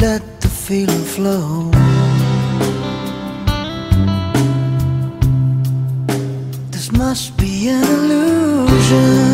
let the feeling flow. This must be an illusion.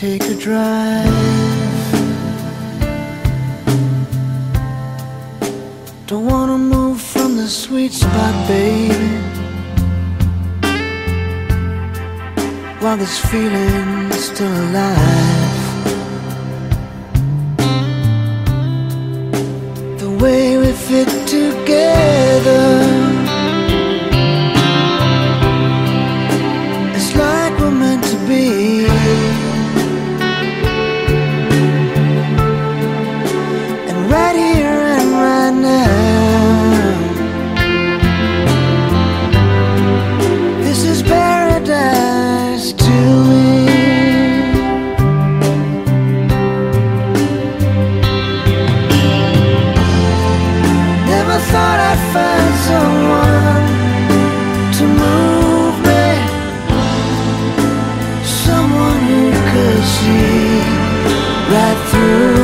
take a drive. Don't wanna move from the sweet spot, baby. While this feeling's still alive. The way we fit together. right through.